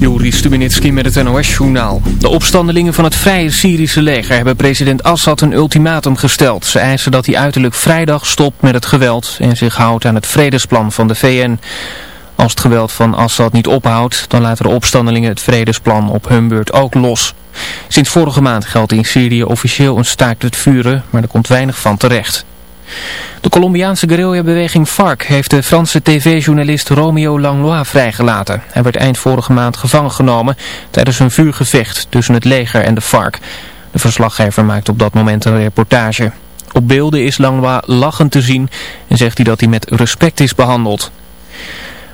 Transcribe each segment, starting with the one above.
Juri Stubenitski met het NOS-journaal. De opstandelingen van het Vrije Syrische leger hebben president Assad een ultimatum gesteld. Ze eisen dat hij uiterlijk vrijdag stopt met het geweld en zich houdt aan het vredesplan van de VN. Als het geweld van Assad niet ophoudt, dan laten de opstandelingen het vredesplan op hun beurt ook los. Sinds vorige maand geldt in Syrië officieel een staakt het vuren, maar er komt weinig van terecht. De Colombiaanse guerrillabeweging FARC heeft de Franse tv-journalist Romeo Langlois vrijgelaten. Hij werd eind vorige maand gevangen genomen tijdens een vuurgevecht tussen het leger en de FARC. De verslaggever maakt op dat moment een reportage. Op beelden is Langlois lachend te zien en zegt hij dat hij met respect is behandeld.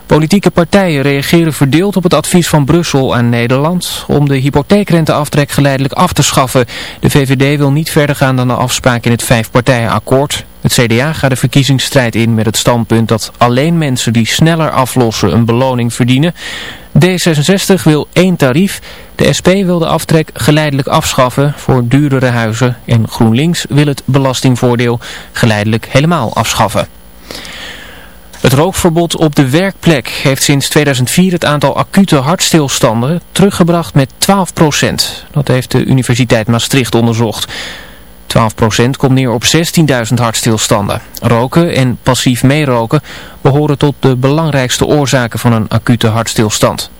Politieke partijen reageren verdeeld op het advies van Brussel aan Nederland om de hypotheekrenteaftrek geleidelijk af te schaffen. De VVD wil niet verder gaan dan de afspraak in het vijfpartijenakkoord. Het CDA gaat de verkiezingsstrijd in met het standpunt dat alleen mensen die sneller aflossen een beloning verdienen. D66 wil één tarief, de SP wil de aftrek geleidelijk afschaffen voor duurdere huizen en GroenLinks wil het belastingvoordeel geleidelijk helemaal afschaffen. Het rookverbod op de werkplek heeft sinds 2004 het aantal acute hartstilstanden teruggebracht met 12% Dat heeft de Universiteit Maastricht onderzocht. 12% komt neer op 16.000 hartstilstanden. Roken en passief meeroken behoren tot de belangrijkste oorzaken van een acute hartstilstand.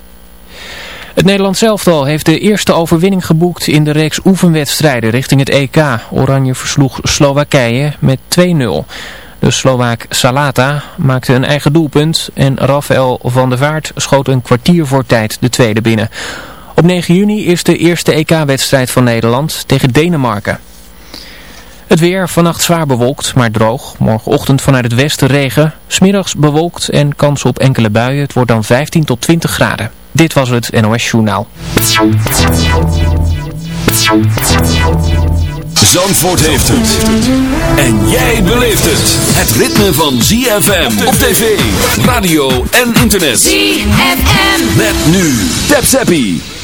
Het Nederlands elftal heeft de eerste overwinning geboekt in de reeks oefenwedstrijden richting het EK. Oranje versloeg Slowakije met 2-0. De Slovaak Salata maakte een eigen doelpunt en Rafael van der Vaart schoot een kwartier voor tijd de tweede binnen. Op 9 juni is de eerste EK-wedstrijd van Nederland tegen Denemarken. Het weer vannacht zwaar bewolkt, maar droog. Morgenochtend vanuit het westen regen. Smiddags bewolkt en kans op enkele buien. Het wordt dan 15 tot 20 graden. Dit was het NOS Journaal. Zandvoort heeft het. En jij beleeft het. Het ritme van ZFM op tv, radio en internet. ZFM. Met nu. Tap Zappie.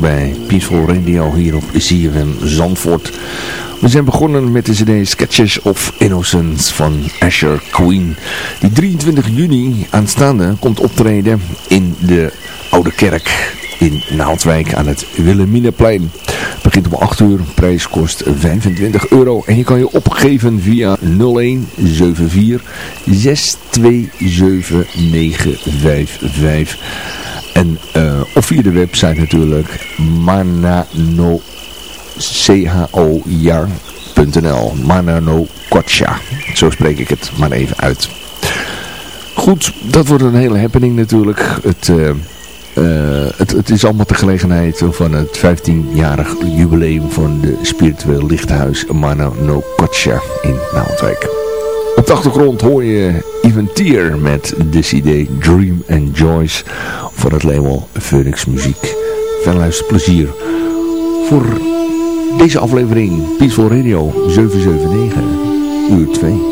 Bij Peaceful Radio hier op ZFM Zandvoort. We zijn begonnen met de cd Sketches of Innocence van Asher Queen. Die 23 juni aanstaande komt optreden in de Oude Kerk in Naaldwijk aan het Willemineplein. Begint om 8 uur, prijs kost 25 euro en je kan je opgeven via 0174 627955. En uh, via de website natuurlijk manano jar.nl Manano Kocha. Zo spreek ik het maar even uit. Goed, dat wordt een hele happening natuurlijk. Het... Uh, uh, het, het, is allemaal de gelegenheid van het 15-jarig jubileum van de spiritueel lichthuis Mano no Kocha in Naaldwijk. Op de achtergrond hoor je Eventier met de CD Dream and Joyce voor het label Phoenix Muziek. Veel luisterplezier voor deze aflevering Peaceful Radio 779 uur 2.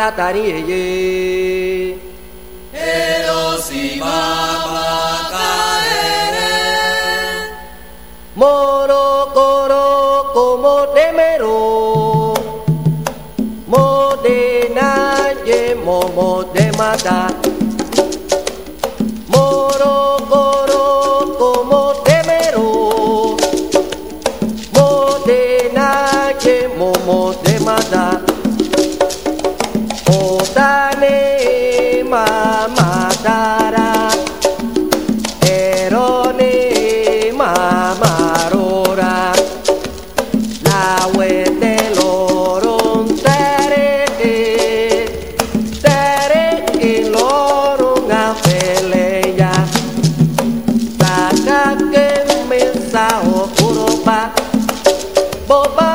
látàrí èyí. èrò sì máa bá ká èrè. mo mo dé mèrò mo dé náà yé mo dé má dáa. Boba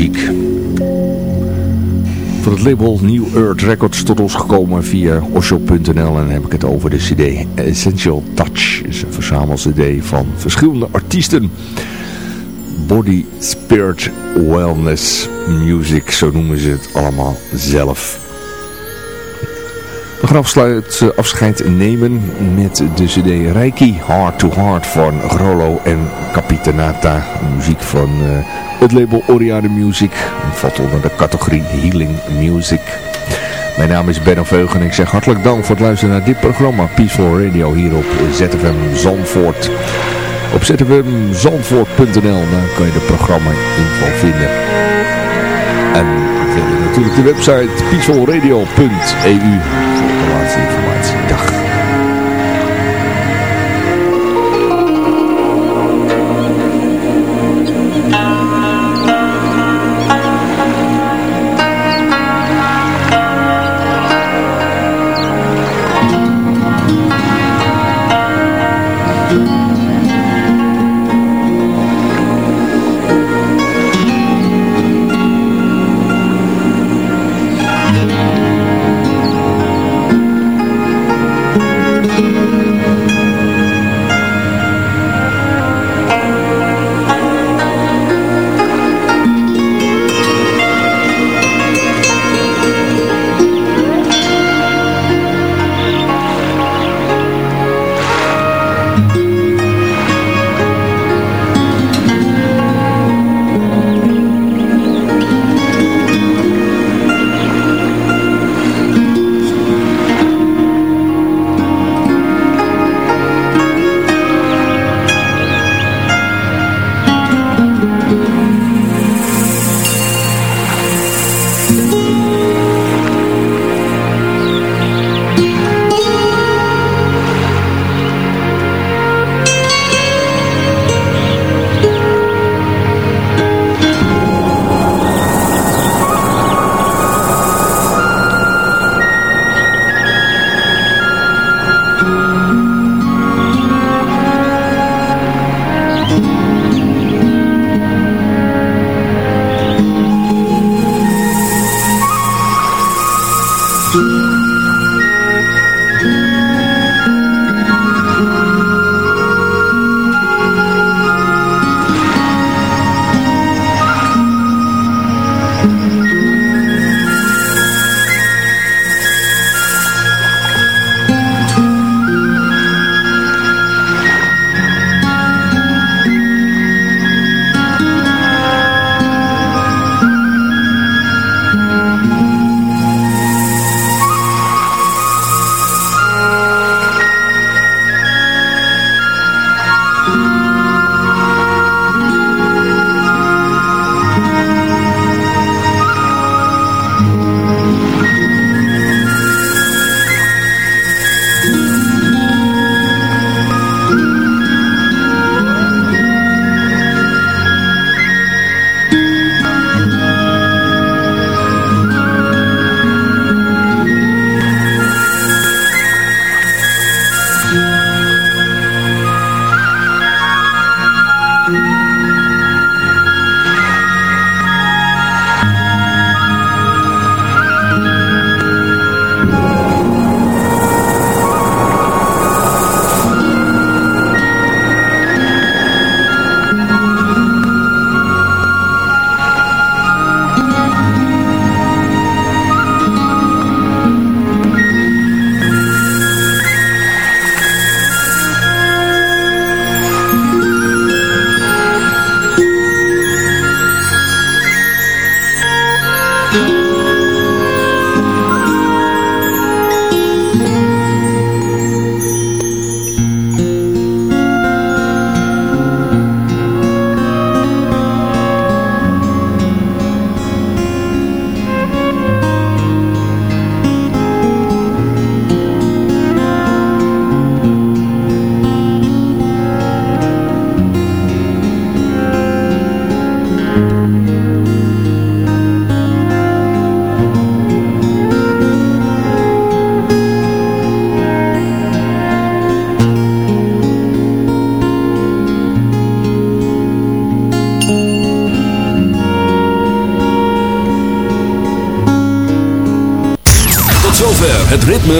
muziek. Van het label New Earth Records tot ons gekomen via osho.nl en heb ik het over de cd Essential Touch. is een verzamel-cd van verschillende artiesten. Body, Spirit, Wellness, Music, zo noemen ze het allemaal zelf. Afsluit, eh, afscheid nemen met de cd Reiki Heart to Heart van Grollo en Capitanata. Muziek van uh, het label Oriade Music. Valt onder de categorie Healing Music. Mijn naam is Benno Veugen en ik zeg hartelijk dank voor het luisteren naar dit programma Peaceful Radio hier op ZFM Zandvoort. Op zfmzandvoort.nl kan je de programma info vinden. En natuurlijk de website peacefulradio.eu voor